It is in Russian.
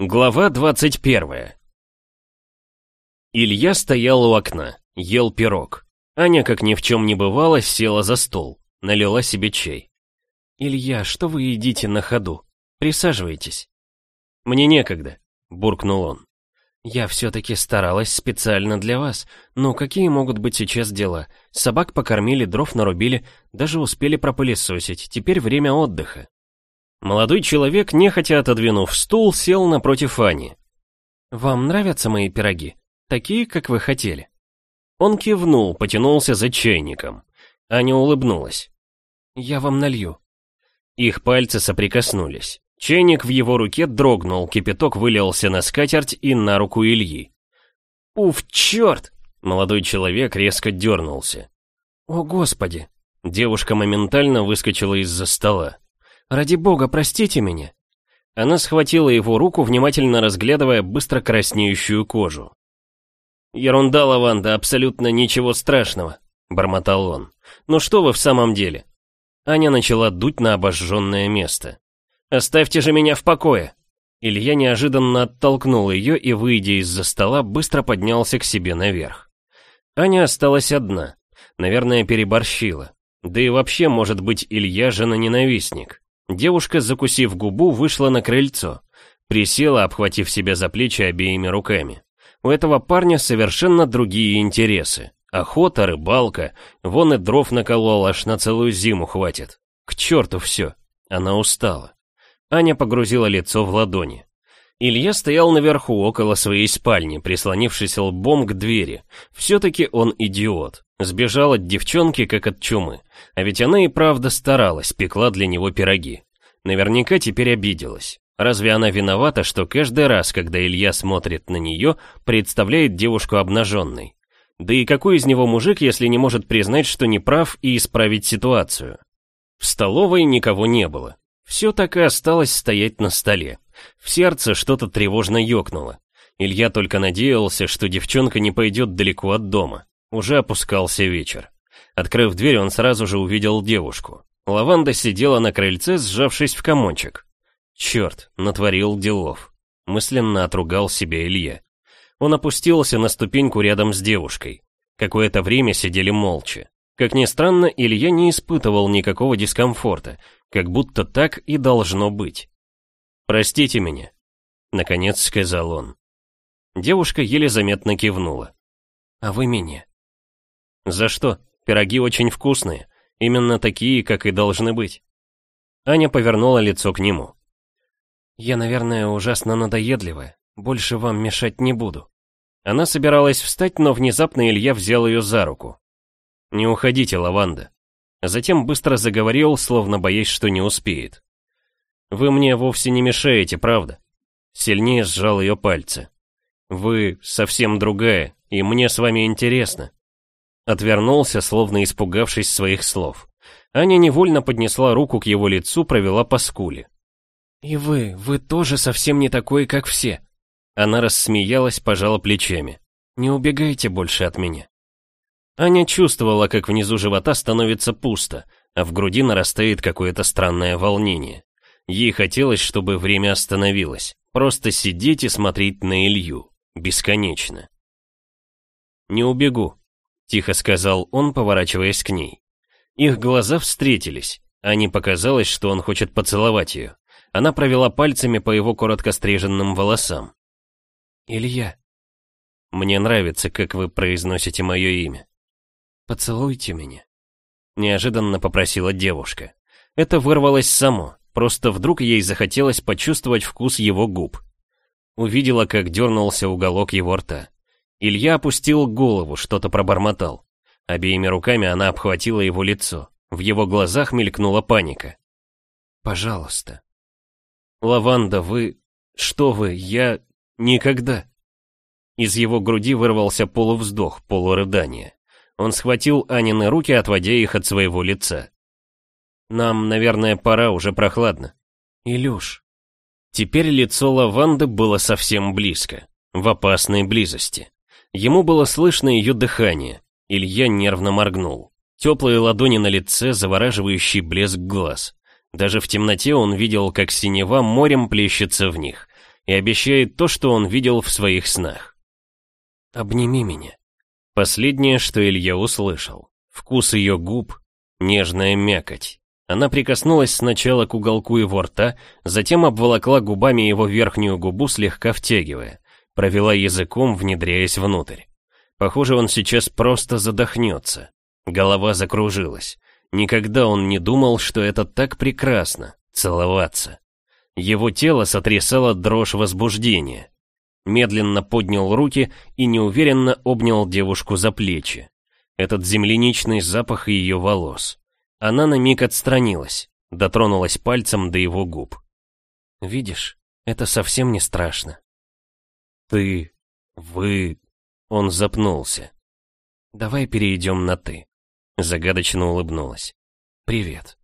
Глава 21 Илья стоял у окна, ел пирог. Аня, как ни в чем не бывало, села за стол, налила себе чай. «Илья, что вы едите на ходу? Присаживайтесь». «Мне некогда», — буркнул он. «Я все-таки старалась специально для вас. Но какие могут быть сейчас дела? Собак покормили, дров нарубили, даже успели пропылесосить. Теперь время отдыха. Молодой человек, нехотя отодвинув стул, сел напротив Ани. «Вам нравятся мои пироги? Такие, как вы хотели?» Он кивнул, потянулся за чайником. Аня улыбнулась. «Я вам налью». Их пальцы соприкоснулись. Чайник в его руке дрогнул, кипяток вылился на скатерть и на руку Ильи. «Уф, черт!» Молодой человек резко дернулся. «О, Господи!» Девушка моментально выскочила из-за стола. Ради бога, простите меня!» Она схватила его руку, внимательно разглядывая быстро краснеющую кожу. «Ерунда, Лаванда, абсолютно ничего страшного», — бормотал он. «Ну что вы в самом деле?» Аня начала дуть на обожженное место. «Оставьте же меня в покое!» Илья неожиданно оттолкнул ее и, выйдя из-за стола, быстро поднялся к себе наверх. Аня осталась одна. Наверное, переборщила. Да и вообще, может быть, Илья жена-ненавистник. Девушка, закусив губу, вышла на крыльцо. Присела, обхватив себя за плечи обеими руками. У этого парня совершенно другие интересы. Охота, рыбалка, вон и дров наколол, аж на целую зиму хватит. К черту все. Она устала. Аня погрузила лицо в ладони. Илья стоял наверху, около своей спальни, прислонившись лбом к двери. Все-таки он идиот. Сбежал от девчонки, как от чумы. А ведь она и правда старалась, пекла для него пироги. Наверняка теперь обиделась. Разве она виновата, что каждый раз, когда Илья смотрит на нее, представляет девушку обнаженной? Да и какой из него мужик, если не может признать, что не прав и исправить ситуацию? В столовой никого не было. Все так и осталось стоять на столе. В сердце что-то тревожно ёкнуло. Илья только надеялся, что девчонка не пойдет далеко от дома. Уже опускался вечер. Открыв дверь, он сразу же увидел девушку. Лаванда сидела на крыльце, сжавшись в комочек. Черт, натворил делов. Мысленно отругал себя Илья. Он опустился на ступеньку рядом с девушкой. Какое-то время сидели молча. Как ни странно, Илья не испытывал никакого дискомфорта, как будто так и должно быть. «Простите меня», — наконец сказал он. Девушка еле заметно кивнула. «А вы меня?» «За что? Пироги очень вкусные. Именно такие, как и должны быть». Аня повернула лицо к нему. «Я, наверное, ужасно надоедливая. Больше вам мешать не буду». Она собиралась встать, но внезапно Илья взял ее за руку. «Не уходите, Лаванда». Затем быстро заговорил, словно боясь, что не успеет. «Вы мне вовсе не мешаете, правда?» Сильнее сжал ее пальцы. «Вы совсем другая, и мне с вами интересно. Отвернулся, словно испугавшись своих слов. Аня невольно поднесла руку к его лицу, провела по скуле. «И вы, вы тоже совсем не такой, как все». Она рассмеялась, пожала плечами. «Не убегайте больше от меня». Аня чувствовала, как внизу живота становится пусто, а в груди нарастает какое-то странное волнение. Ей хотелось, чтобы время остановилось. Просто сидеть и смотреть на Илью. Бесконечно. «Не убегу», — тихо сказал он, поворачиваясь к ней. Их глаза встретились. Ане показалось, что он хочет поцеловать ее. Она провела пальцами по его коротко стриженным волосам. «Илья». «Мне нравится, как вы произносите мое имя». «Поцелуйте меня», — неожиданно попросила девушка. Это вырвалось само, просто вдруг ей захотелось почувствовать вкус его губ. Увидела, как дернулся уголок его рта. Илья опустил голову, что-то пробормотал. Обеими руками она обхватила его лицо. В его глазах мелькнула паника. «Пожалуйста». «Лаванда, вы... Что вы? Я... Никогда...» Из его груди вырвался полувздох, полурыдание. Он схватил Анины руки, отводя их от своего лица. «Нам, наверное, пора, уже прохладно». «Илюш». Теперь лицо Лаванды было совсем близко, в опасной близости. Ему было слышно ее дыхание. Илья нервно моргнул. Теплые ладони на лице, завораживающий блеск глаз. Даже в темноте он видел, как синева морем плещется в них. и обещает то, что он видел в своих снах. «Обними меня». Последнее, что Илья услышал. Вкус ее губ, нежная мякоть. Она прикоснулась сначала к уголку его рта, затем обволокла губами его верхнюю губу, слегка втягивая. Провела языком, внедряясь внутрь. Похоже, он сейчас просто задохнется. Голова закружилась. Никогда он не думал, что это так прекрасно — целоваться. Его тело сотрясало дрожь возбуждения. Медленно поднял руки и неуверенно обнял девушку за плечи. Этот земляничный запах ее волос. Она на миг отстранилась, дотронулась пальцем до его губ. «Видишь, это совсем не страшно». «Ты... вы...» Он запнулся. «Давай перейдем на «ты». Загадочно улыбнулась. «Привет».